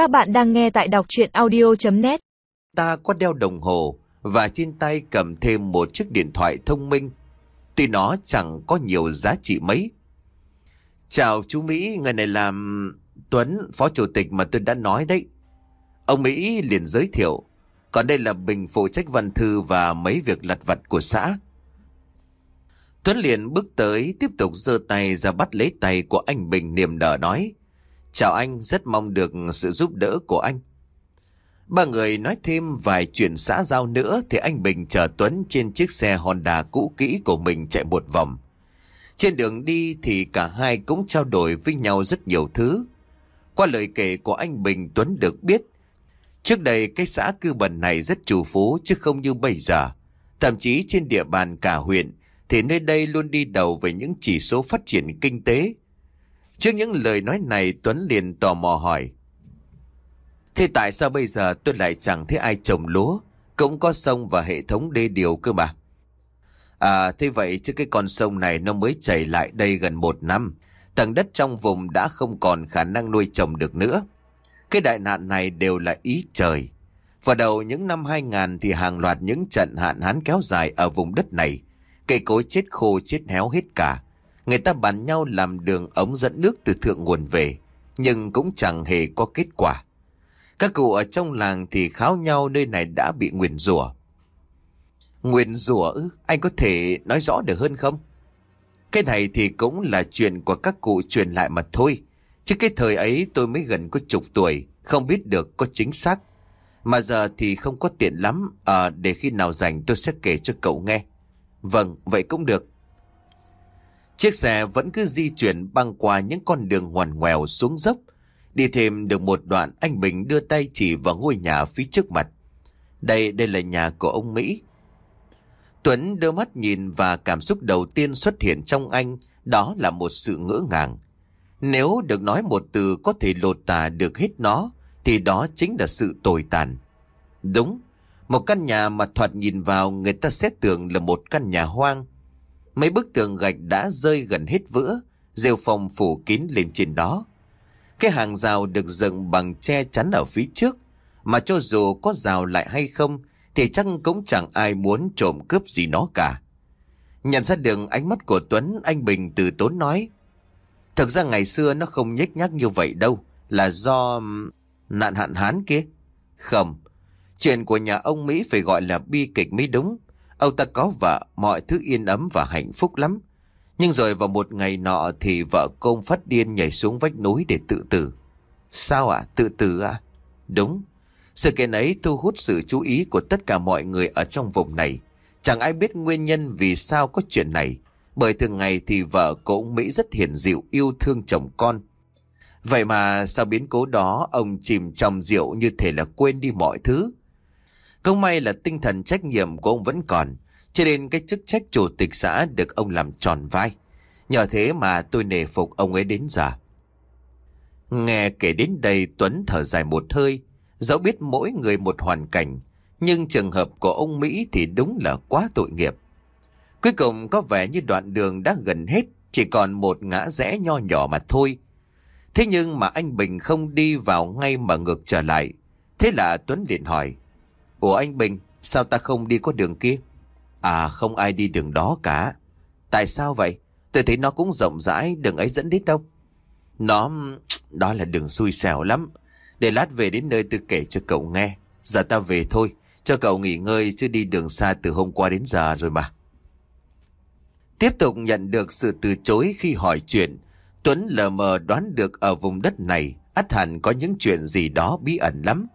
Các bạn đang nghe tại đọc chuyện audio.net Ta có đeo đồng hồ và trên tay cầm thêm một chiếc điện thoại thông minh. Tuy nó chẳng có nhiều giá trị mấy. Chào chú Mỹ, người này làm Tuấn, phó chủ tịch mà tôi đã nói đấy. Ông Mỹ liền giới thiệu. Còn đây là Bình phụ trách văn thư và mấy việc lặt vặt của xã. Tuấn liền bước tới tiếp tục giơ tay ra bắt lấy tay của anh Bình niềm nở nói. Chào anh, rất mong được sự giúp đỡ của anh. Ba người nói thêm vài chuyện xã giao nữa thì anh Bình chờ Tuấn trên chiếc xe Honda cũ kỹ của mình chạy một vòng. Trên đường đi thì cả hai cũng trao đổi với nhau rất nhiều thứ. Qua lời kể của anh Bình Tuấn được biết, trước đây cái xã cư bần này rất chủ phú chứ không như bây giờ. Thậm chí trên địa bàn cả huyện thì nơi đây luôn đi đầu về những chỉ số phát triển kinh tế. Trước những lời nói này Tuấn liền tò mò hỏi. Thế tại sao bây giờ tôi lại chẳng thấy ai trồng lúa, cũng có sông và hệ thống đê điều cơ mà? À thế vậy chứ cái con sông này nó mới chảy lại đây gần một năm. Tầng đất trong vùng đã không còn khả năng nuôi trồng được nữa. Cái đại nạn này đều là ý trời. Vào đầu những năm 2000 thì hàng loạt những trận hạn hán kéo dài ở vùng đất này. Cây cối chết khô chết héo hết cả. Người ta bàn nhau làm đường ống dẫn nước từ thượng nguồn về. Nhưng cũng chẳng hề có kết quả. Các cụ ở trong làng thì kháo nhau nơi này đã bị nguyền rủa. Nguyền rủa ư? Anh có thể nói rõ được hơn không? Cái này thì cũng là chuyện của các cụ truyền lại mà thôi. Chứ cái thời ấy tôi mới gần có chục tuổi, không biết được có chính xác. Mà giờ thì không có tiện lắm, à, để khi nào rảnh tôi sẽ kể cho cậu nghe. Vâng, vậy cũng được. Chiếc xe vẫn cứ di chuyển băng qua những con đường ngoằn ngoèo xuống dốc. Đi thêm được một đoạn anh Bình đưa tay chỉ vào ngôi nhà phía trước mặt. Đây, đây là nhà của ông Mỹ. Tuấn đưa mắt nhìn và cảm xúc đầu tiên xuất hiện trong anh đó là một sự ngỡ ngàng. Nếu được nói một từ có thể lột tả được hết nó thì đó chính là sự tồi tàn. Đúng, một căn nhà mà thoạt nhìn vào người ta xét tưởng là một căn nhà hoang. Mấy bức tường gạch đã rơi gần hết vữa, rêu phòng phủ kín lên trên đó. Cái hàng rào được dựng bằng che chắn ở phía trước, mà cho dù có rào lại hay không thì chắc cũng chẳng ai muốn trộm cướp gì nó cả. Nhận ra đường, ánh mắt của Tuấn, anh Bình từ tốn nói. Thực ra ngày xưa nó không nhếch nhác như vậy đâu, là do nạn hạn hán kia. Không, chuyện của nhà ông Mỹ phải gọi là bi kịch mới đúng. Ông ta có vợ, mọi thứ yên ấm và hạnh phúc lắm. Nhưng rồi vào một ngày nọ thì vợ công phát điên nhảy xuống vách núi để tự tử. Sao ạ? Tự tử à? Đúng. Sự kiện ấy thu hút sự chú ý của tất cả mọi người ở trong vùng này. Chẳng ai biết nguyên nhân vì sao có chuyện này. Bởi thường ngày thì vợ cũng Mỹ rất hiền dịu yêu thương chồng con. Vậy mà sau biến cố đó ông chìm trong rượu như thể là quên đi mọi thứ. Công may là tinh thần trách nhiệm của ông vẫn còn. Cho nên cái chức trách chủ tịch xã được ông làm tròn vai. Nhờ thế mà tôi nề phục ông ấy đến giờ. Nghe kể đến đây, Tuấn thở dài một hơi. Dẫu biết mỗi người một hoàn cảnh. Nhưng trường hợp của ông Mỹ thì đúng là quá tội nghiệp. Cuối cùng có vẻ như đoạn đường đã gần hết. Chỉ còn một ngã rẽ nho nhỏ mà thôi. Thế nhưng mà anh Bình không đi vào ngay mà ngược trở lại. Thế là Tuấn liền hỏi. Ủa anh Bình, sao ta không đi có đường kia? À không ai đi đường đó cả. Tại sao vậy? Tôi thấy nó cũng rộng rãi, đường ấy dẫn đến đâu. Nó... đó là đường xui xẻo lắm. Để lát về đến nơi tôi kể cho cậu nghe. Giờ ta về thôi, cho cậu nghỉ ngơi chứ đi đường xa từ hôm qua đến giờ rồi mà. Tiếp tục nhận được sự từ chối khi hỏi chuyện, Tuấn lờ mờ đoán được ở vùng đất này ắt hẳn có những chuyện gì đó bí ẩn lắm.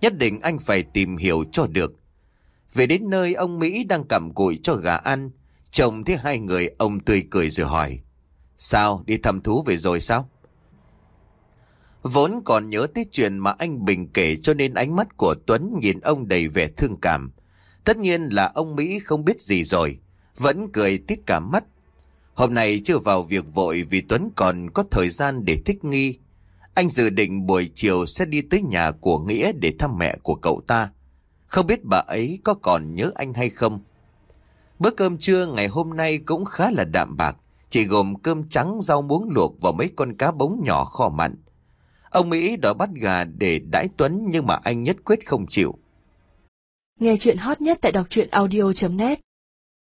Nhất định anh phải tìm hiểu cho được. Về đến nơi ông Mỹ đang cầm cụi cho gà ăn, chồng thấy hai người ông tươi cười rồi hỏi. Sao, đi thăm thú về rồi sao? Vốn còn nhớ tới chuyện mà anh Bình kể cho nên ánh mắt của Tuấn nhìn ông đầy vẻ thương cảm. Tất nhiên là ông Mỹ không biết gì rồi, vẫn cười tít cả mắt. Hôm nay chưa vào việc vội vì Tuấn còn có thời gian để thích nghi. Anh dự định buổi chiều sẽ đi tới nhà của Nghĩa để thăm mẹ của cậu ta. Không biết bà ấy có còn nhớ anh hay không? Bữa cơm trưa ngày hôm nay cũng khá là đạm bạc, chỉ gồm cơm trắng, rau muống luộc và mấy con cá bống nhỏ kho mặn. Ông Mỹ đòi bắt gà để đãi Tuấn nhưng mà anh nhất quyết không chịu. Nghe chuyện hot nhất tại đọc truyện audio.net